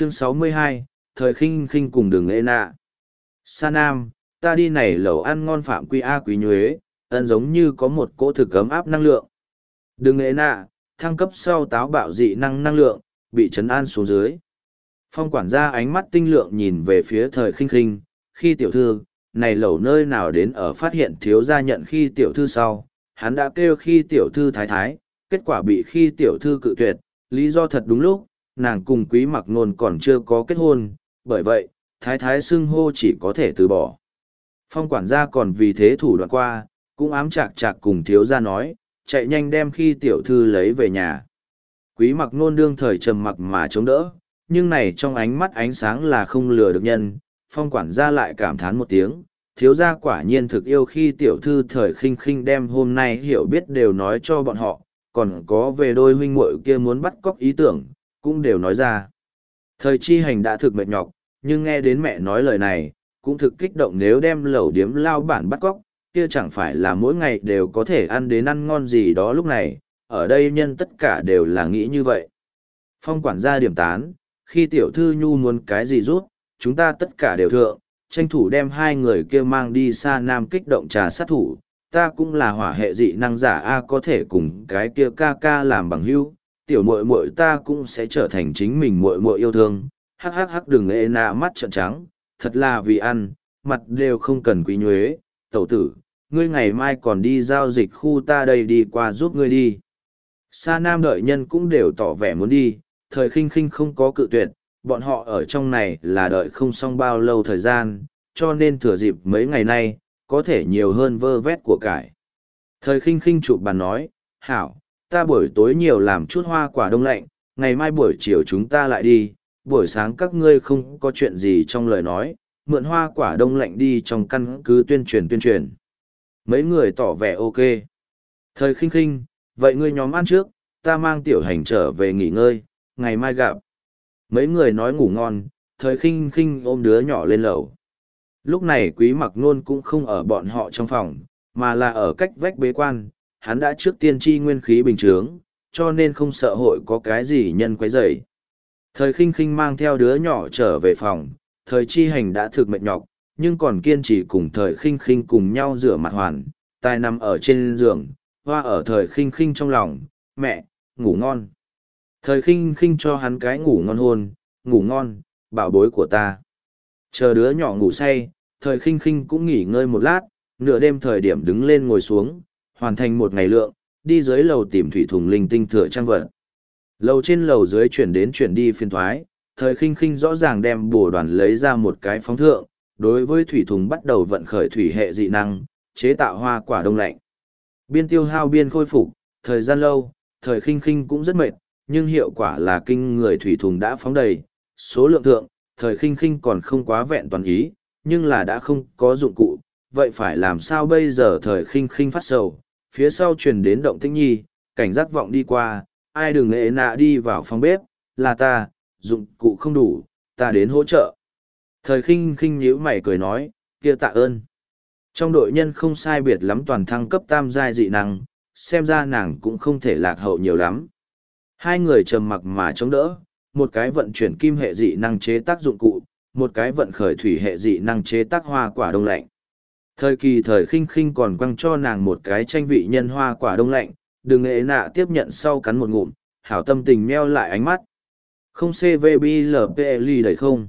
chương 62, thời khinh khinh cùng đường ê nạ. Sa Nam, ta đi này lẩu ăn ngon phạm quy A quý nhuế, ân giống như có một cỗ thực ấm áp năng lượng. Đường ê nạ, thăng cấp sau táo bạo dị năng năng lượng, bị chấn an xuống dưới. Phong quản gia ánh mắt tinh lượng nhìn về phía thời khinh khinh, khi tiểu thư, này lẩu nơi nào đến ở phát hiện thiếu gia nhận khi tiểu thư sau, hắn đã kêu khi tiểu thư thái thái, kết quả bị khi tiểu thư cự tuyệt, lý do thật đúng lúc, nàng cùng quý mặc nôn còn chưa có kết hôn, bởi vậy, thái thái xưng hô chỉ có thể từ bỏ. Phong quản gia còn vì thế thủ đoạn qua, cũng ám chạc chạc cùng thiếu gia nói, chạy nhanh đem khi tiểu thư lấy về nhà. Quý mặc nôn đương thời trầm mặc mà chống đỡ, nhưng này trong ánh mắt ánh sáng là không lừa được nhân, phong quản gia lại cảm thán một tiếng, thiếu gia quả nhiên thực yêu khi tiểu thư thời khinh khinh đem hôm nay hiểu biết đều nói cho bọn họ, còn có về đôi huynh muội kia muốn bắt cóc ý tưởng, cũng đều nói ra. Thời chi hành đã thực mệt nhọc, nhưng nghe đến mẹ nói lời này, cũng thực kích động nếu đem lẩu điếm lao bản bắt cóc, kia chẳng phải là mỗi ngày đều có thể ăn đến ăn ngon gì đó lúc này, ở đây nhân tất cả đều là nghĩ như vậy. Phong quản gia điểm tán, khi tiểu thư nhu muốn cái gì rút, chúng ta tất cả đều thượng, tranh thủ đem hai người kia mang đi xa nam kích động trà sát thủ, ta cũng là hỏa hệ dị năng giả A có thể cùng cái kia ca ca làm bằng hữu, tiểu muội muội ta cũng sẽ trở thành chính mình muội muội yêu thương, hắc hắc hắc đừng ê nạ mắt trợn trắng, thật là vì ăn, mặt đều không cần quý nhuế, tẩu tử, ngươi ngày mai còn đi giao dịch khu ta đây đi qua giúp ngươi đi. Sa nam đợi nhân cũng đều tỏ vẻ muốn đi, thời khinh khinh không có cự tuyệt, bọn họ ở trong này là đợi không xong bao lâu thời gian, cho nên thừa dịp mấy ngày nay, có thể nhiều hơn vơ vét của cải. Thời khinh khinh chụp bàn nói, hảo, ta buổi tối nhiều làm chút hoa quả đông lạnh, ngày mai buổi chiều chúng ta lại đi, buổi sáng các ngươi không có chuyện gì trong lời nói, mượn hoa quả đông lạnh đi trong căn cứ tuyên truyền tuyên truyền. Mấy người tỏ vẻ ok. Thời khinh khinh, vậy ngươi nhóm ăn trước, ta mang tiểu hành trở về nghỉ ngơi, ngày mai gặp. Mấy người nói ngủ ngon, thời khinh khinh ôm đứa nhỏ lên lầu. Lúc này quý mặc nôn cũng không ở bọn họ trong phòng, mà là ở cách vách bế quan, hắn đã trước tiên tri nguyên khí bình chướng, cho nên không sợ hội có cái gì nhân quấy rầy. Thời khinh khinh mang theo đứa nhỏ trở về phòng, thời chi hành đã thực mệt nhọc, nhưng còn kiên trì cùng thời khinh khinh cùng nhau rửa mặt hoàn, tai nằm ở trên giường, hoa ở thời khinh khinh trong lòng, mẹ, ngủ ngon. Thời khinh khinh cho hắn cái ngủ ngon hôn, ngủ ngon, bảo bối của ta. Chờ đứa nhỏ ngủ say, thời khinh khinh cũng nghỉ ngơi một lát, nửa đêm thời điểm đứng lên ngồi xuống, hoàn thành một ngày lượng, đi dưới lầu tìm thủy thùng linh tinh thừa trang vật. Lầu trên lầu dưới chuyển đến chuyển đi phiên thoái, thời khinh khinh rõ ràng đem bổ đoàn lấy ra một cái phóng thượng, đối với thủy thùng bắt đầu vận khởi thủy hệ dị năng, chế tạo hoa quả đông lạnh. Biên tiêu hao biên khôi phục, thời gian lâu, thời khinh khinh cũng rất mệt, nhưng hiệu quả là kinh người thủy thùng đã phóng đầy, số lượng thượng, thời khinh khinh còn không quá vẹn toàn ý, nhưng là đã không có dụng cụ, vậy phải làm sao bây giờ thời khinh khinh phát sầu, phía sau truyền đến động tĩnh nhi, cảnh giác vọng đi qua, ai đừng nghệ nạ đi vào phòng bếp, là ta, dụng cụ không đủ, ta đến hỗ trợ. Thời khinh khinh nhíu mày cười nói, kia tạ ơn. Trong đội nhân không sai biệt lắm toàn thăng cấp tam giai dị năng, xem ra nàng cũng không thể lạc hậu nhiều lắm. Hai người trầm mặc mà chống đỡ, một cái vận chuyển kim hệ dị năng chế tác dụng cụ, một cái vận khởi thủy hệ dị năng chế tác hoa quả đông lạnh. Thời kỳ thời khinh khinh còn quăng cho nàng một cái tranh vị nhân hoa quả đông lạnh, đừng nghệ nạ tiếp nhận sau cắn một ngụm, hảo tâm tình meo lại ánh mắt. Không CVBLPL đầy không?